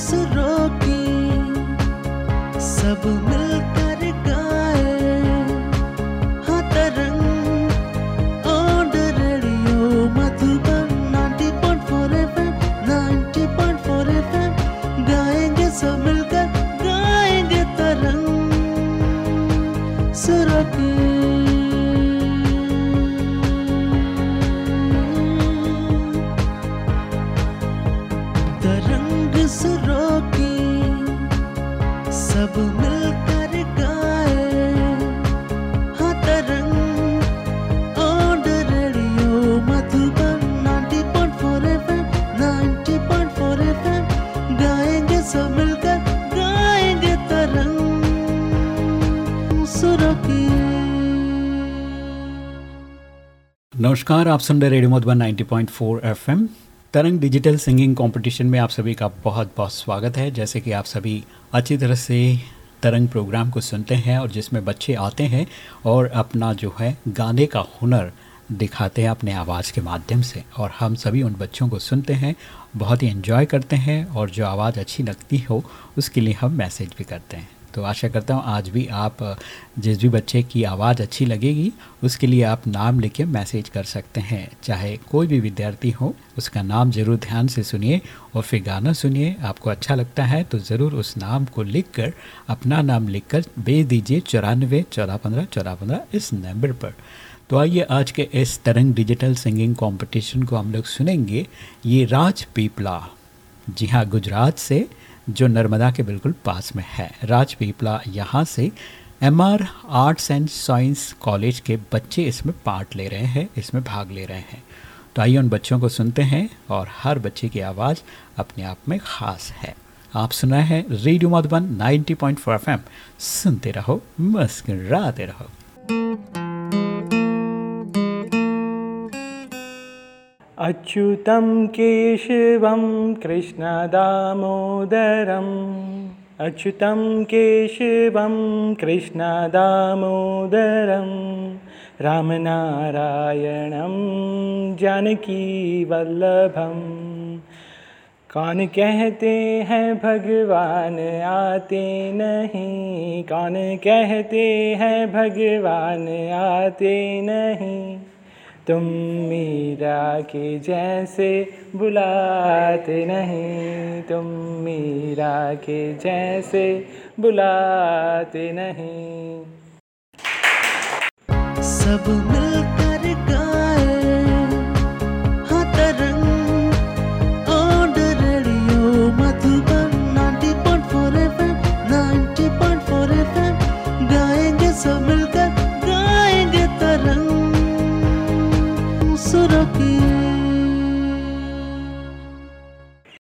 सुरों की सब नमस्कार, आप सुन रहे radio Madhuban 90.4 FM. Tarang digital singing competition में आप सभी का बहुत बहुत स्वागत है। जैसे कि आप सभी अच्छी तरह से तरंग प्रोग्राम को सुनते हैं और जिसमें बच्चे आते हैं और अपना जो है गाने का हुनर दिखाते हैं अपने आवाज़ के माध्यम से और हम सभी उन बच्चों को सुनते हैं, बहुत ही इन्जॉय करते हैं और जो आवाज़ अच्छी लगती हो, उसके लिए हम मैसेज भी करते हैं। तो आशा करता हूँ आज भी आप, जिस भी बच्चे की आवाज़ अच्छी लगेगी, उसके लिए आप नाम लिख के मैसेज कर सकते हैं। चाहे कोई भी विद्यार्थी हो, उसका नाम ज़रूर ध्यान से सुनिए और फिर गाना सुनिए। आपको अच्छा लगता है तो ज़रूर उस नाम को लिख कर अपना नाम लिख कर भेज दीजिए चौरानवे चौदह पंद्रह चौदह पंद्रह इस नंबर पर। तो आइए आज के इस तरंग डिजिटल सिंगिंग कंपटीशन को हम लोग सुनेंगे। ये राज पीपला। जी हाँ गुजरात से जो नर्मदा के बिल्कुल पास में है। राजपीपला यहाँ से M R arts and science college के बच्चे इसमें पार्ट ले रहे हैं, इसमें भाग ले रहे हैं। तो आइए उन बच्चों को सुनते हैं और हर बच्चे की आवाज़ अपने आप में ख़ास है। आप सुना है रेडियो मधुबन 90.4 एफएम। सुनते रहो, मुस्कुराते रहो। अच्युतं केशवं कृष्णदामोदरम्। अच्युतं केशवं कृष्णदामोदरं रामनारायणं जानकीवल्लभम्। कौन कहते हैं, भगवान आते नहीं। कौन कहते हैं, भगवान आते नहीं। तुम मीरा के जैसे बुलाते नहीं। तुम मीरा के जैसे बुलाते नहीं। सब मिलकर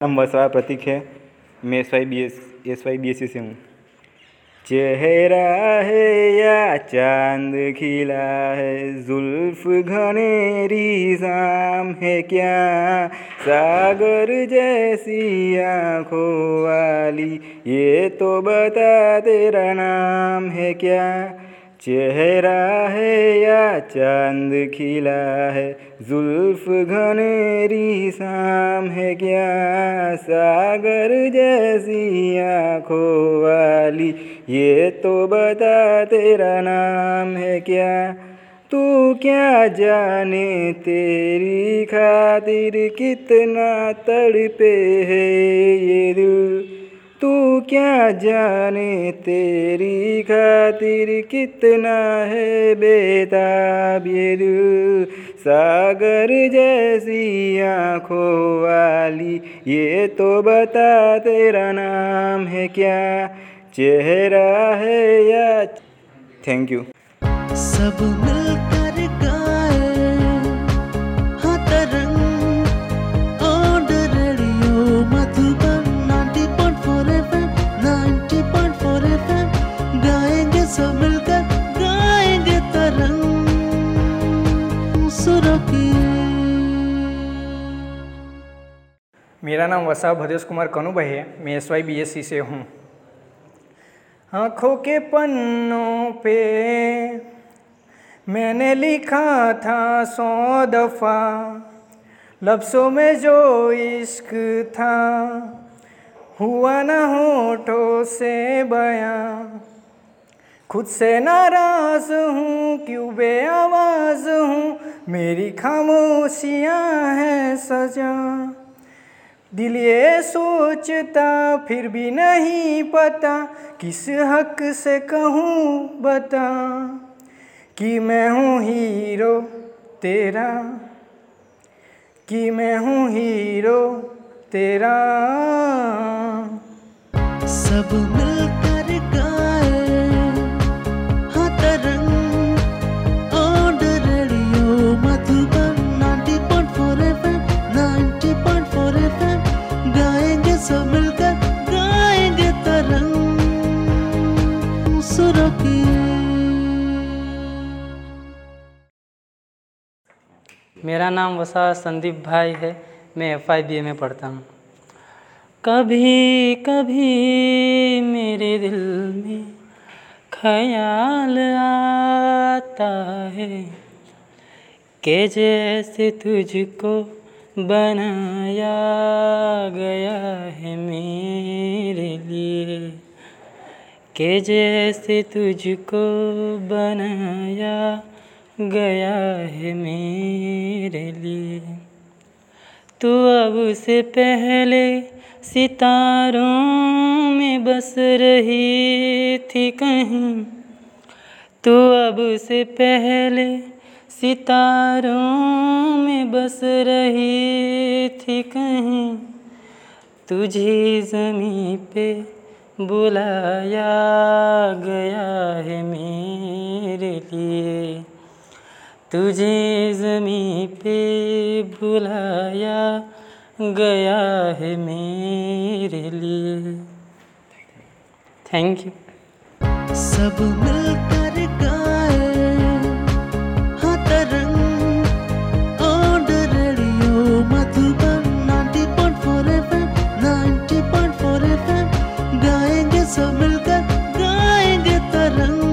नाम वसवा प्रतीक है मैं S Y B S S Y B S C से हूँ चेहरा है या चाँद खिला है जुल्फ घनेरी शाम है क्या सागर जैसी आँखों वाली ये तो बता तेरा नाम है क्या चेहरा है या चाँद खिला है? जुल्फ घनेरी शाम है क्या? सागर जैसी आँखों वाली। ये तो बता तेरा नाम है क्या? तू क्या जाने तेरी खातिर कितना तड़पे है ये दिल? तू क्या जाने तेरी खातिर कितना है बेताब ये सागर जैसी आँखों वाली, ये तो बता तेरा नाम है क्या? चेहरा है या थैंक यू सब मिलकर मेरा नाम वसा भदेश कुमार कनुभाई है। मैं S Y B S C से हूँ। आँखों के पन्नों पे मैंने लिखा था सौ दफ़ा, लफ्ज़ों में जो इश्क था, हुआ न होठों से बयां। खुद से नाराज़ हूँ, क्यों बे आवाज़ हूँ, मेरी खामोशियाँ हैं सजा। दिल ये सोचता, फिर भी नहीं पता, किस हक से कहूँ बता, कि मैं हूँ हीरो तेरा, कि मैं हूँ हीरो तेरा। सब मिलकर नाम वसा संदीप भाई है। मैं एफ़ आई बी ए में पढ़ता हूँ। कभी कभी मेरे दिल में ख्याल आता है कि जैसे तुझको बनाया गया है मेरे लिए, के जैसे तुझको बनाया गया है मेरे लिए। तू अब से पहले सितारों में बस रही थी कहीं। तू अब से पहले सितारों में बस रही थी कहीं। तुझे ज़मीं पे बुलाया गया है मेरे लिए। तुझे ज़मीं पे बुलाया गया है मेरे लिए। थैंक यू सब मिलकर गाए हाँ Tarang on radio Madhuban 90.4 FM 90.4 FM, गाएँगे सब मिलकर, गाएँगे तरंग।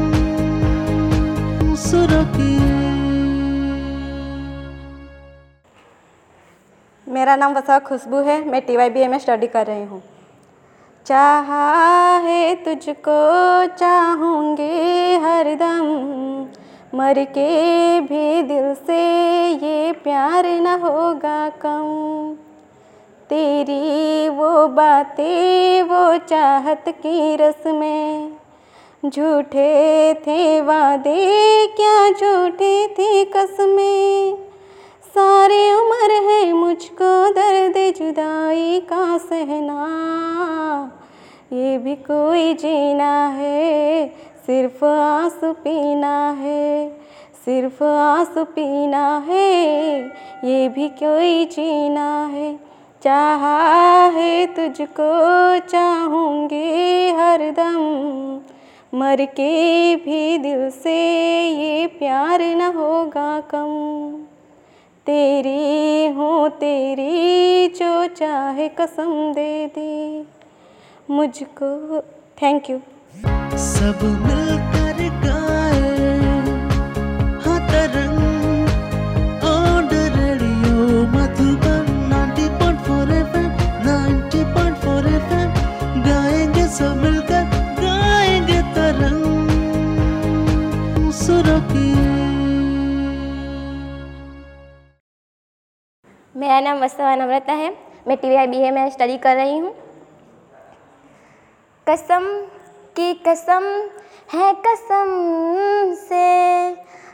मेरा नाम वसा खुशबू है, मैं टी वाई बी ए में स्टडी कर रही हूँ। चाहा है तुझको चाहूँगी हरदम मर के भी दिल से ये प्यार न होगा कम। तेरी वो बातें, वो चाहत की रस में, झूठे थे वादे, क्या झूठे थे कसमें? सारी उम्र है मुझको दर्द जुदाई का सहना। ये भी कोई जीना है, सिर्फ़ आँसू पीना है, सिर्फ़ आँसू पीना है। ये भी कोई जीना है, चाहा है तुझको, चाहूँगी हरदम मर के भी दिल से ये प्यार न होगा कम। तेरी हूँ, तेरी जो चाहे कसम दे दे। मुझको थैंक यू सब मिलकर गाए हाँ Tarang on radio, Madhuban 90.4 FM 90.4 FM गाएँगे सब मिलकर मेरा नाम वस्तवा नम्रता है। मैं टी वाई बी में स्टडी कर रही हूँ। कसम की कसम है कसम से,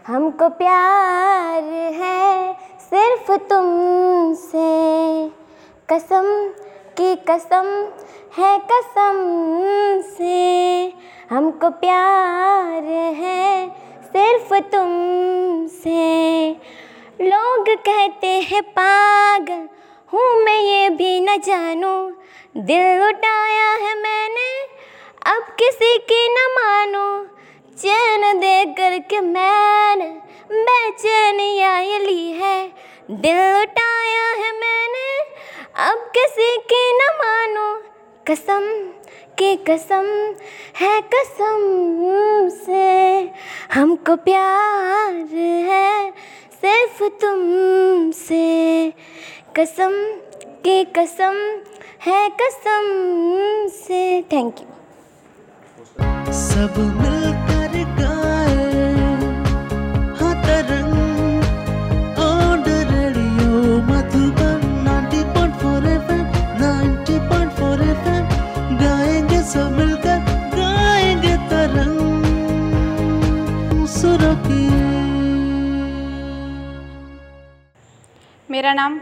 हमको प्यार है सिर्फ़ तुमसे। कसम की कसम है कसम से, हमको प्यार है सिर्फ़ तुमसे। लोग कहते हैं पागल, हूँ मैं ये भी न जानूं। दिल उठाया है मैंने, अब किसी की न मानो। चैन दे करके मैंने बेचैनिया ली है। दिल उठाया है मैंने, अब किसी की न मानो। कसम की कसम, है कसम से हमको प्यार है। सिर्फ़ तुमसे। कसम के कसम है कसम से। थैंक यू सब मिलकर गाए हाँ Tarang on the radio Madhuban 90.4 FM 90.4 FM गाएँगे सब मेरा नाम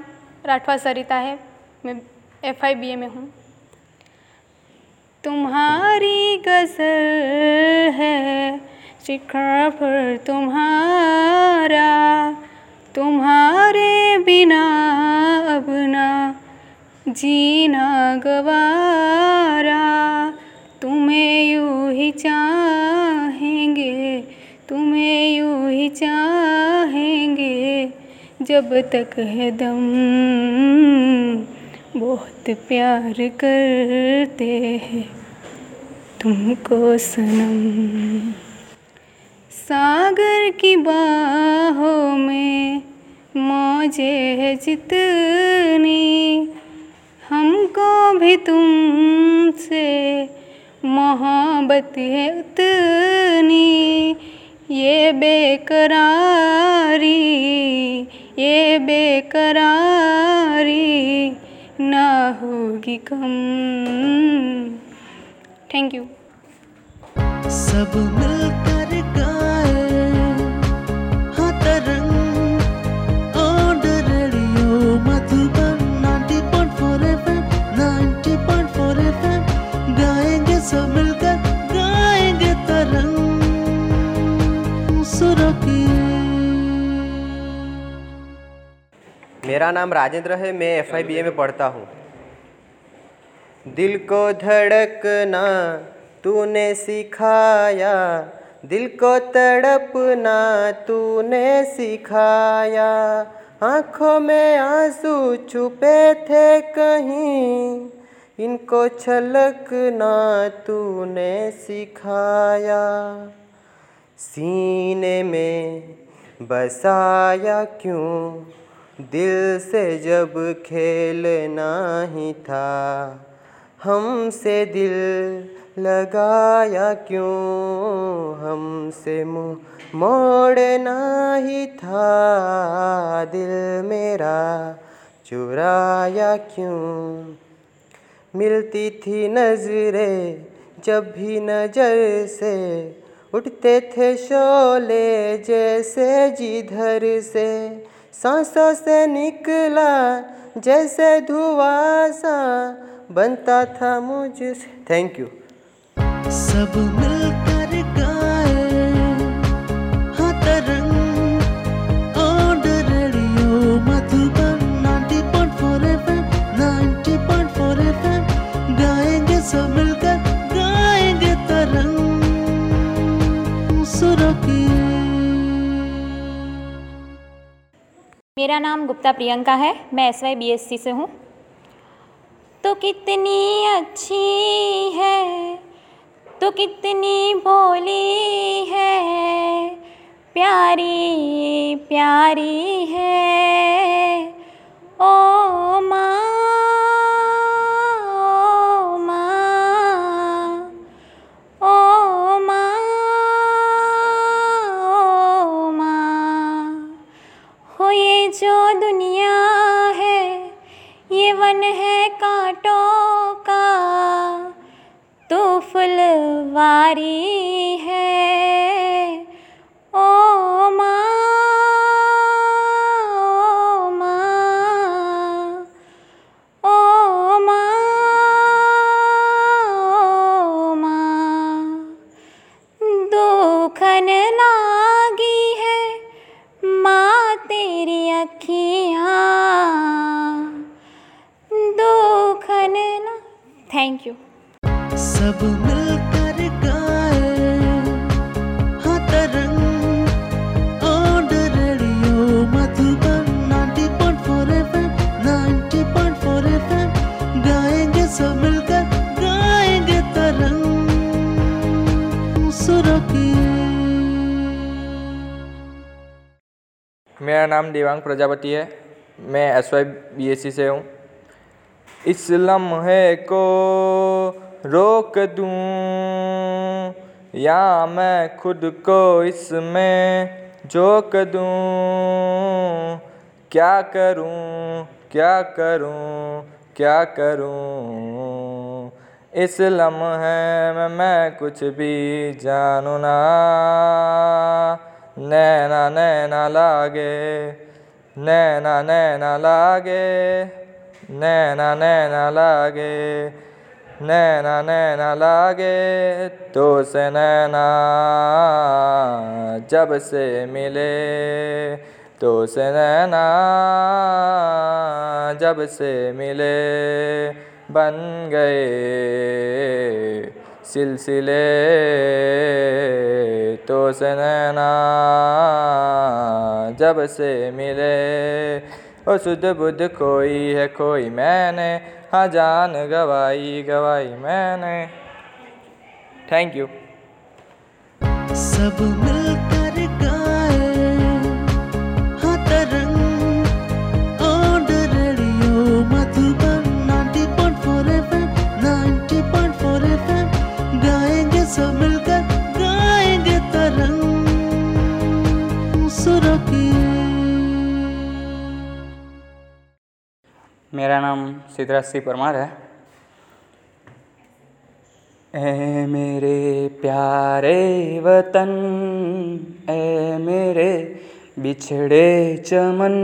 राठवा सरिता है। मैं एफ़ आई बी ए में हूँ। तुम्हारी गज़ल है शिखर पर तुम्हारा, तुम्हारे बिना अब ना जीना गवारा। तुम्हें यूँ ही चाहेंगे, तुम्हें यूँ ही चाहेंगे जब तक है दम, बहुत प्यार करते हैं तुमको सनम। सागर की बाहों में मौजे है जितनी, हमको भी तुमसे मोहब्बत है उतनी। ये बेकरारी ये बेकरारी ना होगी कम। थैंक यू सब मिलकर गाए हाँ Tarang radio Madhuban 90.4 FM 90.4 FM, गाएँगे सब मिलकर, गाएँगे तरंग। मेरा नाम राजेंद्र है, मैं एफ़ आई बी ए में पढ़ता हूँ। दिल को धड़कना, तूने सिखाया। दिल को तड़पना, तूने सिखाया। आँखों में आँसू छुपे थे कहीं, इनको छलकना, तूने सिखाया। सीने में बसाया क्यों? दिल से जब खेलना ही था, हमसे दिल लगाया क्यों? हमसे मुँह मोड़ना ही था, दिल मेरा चुराया क्यों? मिलती थी नज़रें जब भी नज़र से, उठते थे शोले जैसे जिधर से। सांसों से निकला जैसे धुआँ सा बनता था मुझसे। थैंक यू सब मिलकर मेरा नाम गुप्ता प्रियंका है, मैं S Y B S C से हूँ। तो कितनी अच्छी है तो कितनी भोली है, प्यारी प्यारी है। ओ माँ। थैंक यू सब मिलकर गाए हाँ Tarang on radio Madhuban 90.4 FM 90.4 FM गाएँगे सब मिलकर गाएँगे तरंग। सुरों की मेरा नाम देवांग प्रजापति है। मैं S Y B S C से हूँ। इस लम्हे को रोक दूँ? या मैं खुद को इसमें झोंक दूँ? क्या करूँ? क्या करूँ? क्या करूँ? इस लम्हे में, मैं कुछ भी जानू ना। नैना नैना लागे। नैना नैना लागे। नैना नैना लागे, नैना नैना लागे तो से नैना जब से मिले तो से नैना जब से मिले, बन गए सिलसिले तो से नैना जब से मिले। ओ शुद्ध बुद्ध कोई है कोई मैंने हाँ जान गवाई गवाई मैंने। थैंक यू सब मिलकर मेरा नाम सिद्धराज सिंह परमार है। ए मेरे प्यारे वतन ए मेरे बिछड़े चमन,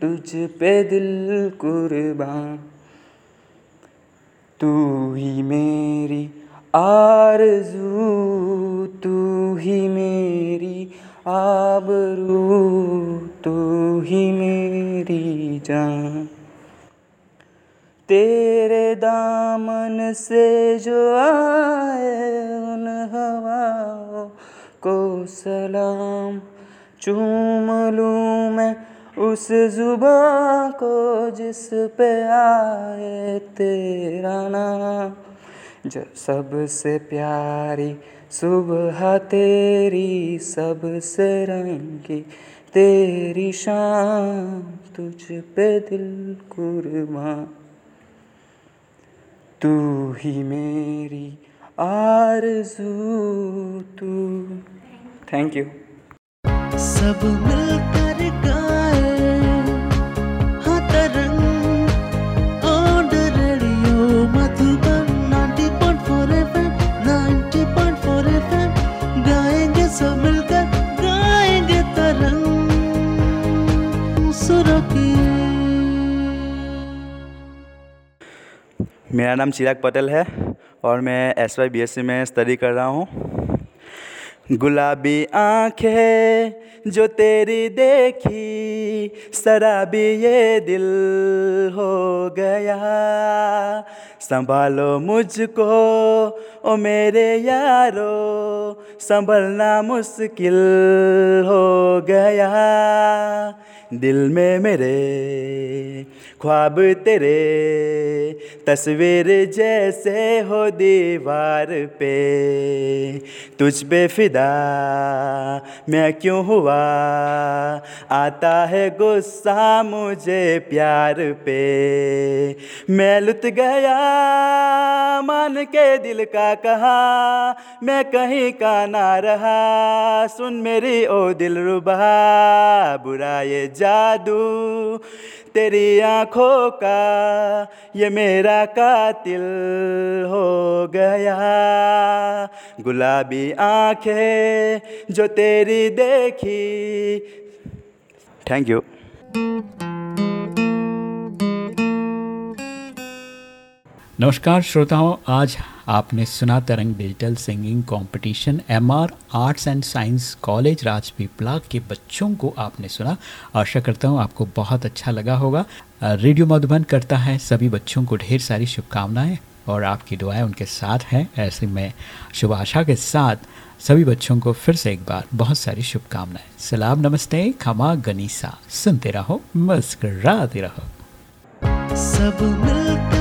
तुझ पे दिल कुर्बान। तू ही मेरी आरज़ू, तू ही मेरी आबरू, तू ही मेरी जान। तेरे दामन से जो आए उन हवाओं को सलाम। चूम लूँ मैं उस जुबां को जिस पे आए तेरा नाम। जो सबसे प्यारी सुबह तेरी, सबसे रंगी तेरी शाम तुझ पे दिल कुर्बान। तू ही मेरी आरज़ू, तू। थैंक यू सब मिलकर गाए हाँ Tarang on radio. Madhuban 90.4 FM 90.4 FM गाएँगे सब मेरा नाम चिराग पटेल है और मैं S Y B S C में स्टडी कर रहा हूँ। गुलाबी आँखें जो तेरी देखी शराबी ये दिल हो गया। संभालो मुझको, ओ मेरे यारो, संभलना मुश्किल हो गया। दिल में मेरे, ख्वाब तेरे, तस्वीर जैसे हो दीवार पे। तुझ पे फिदा मैं क्यों हुआ? आता है गुस्सा मुझे प्यार पे। मैं लुट गया मान के दिल का कहा। मैं कहीं का ना रहा, सुन मेरी ओ दिल रुबा बुरा ये जादू, तेरी आँखों का ये मेरा कातिल हो गया। गुलाबी आँखें जो तेरी देखी। थैंक यू नमस्कार श्रोताओं, आज आपने सुना Tarang digital singing competition MR arts and science college Rajpipla के बच्चों को आपने सुना। आशा करता हूँ आपको बहुत अच्छा लगा होगा। रेडियो मधुबन करता है सभी बच्चों को ढेर सारी शुभकामनाएँ और आपकी दुआएँ उनके साथ हैं। ऐसे में शुभ आशा के साथ सभी बच्चों को फिर से एक बार बहुत सारी शुभकामनाएँ। सलाम, नमस्ते, खमा, गनीसा। सुनते रहो, मुस्कराते रहो। सब मिलकर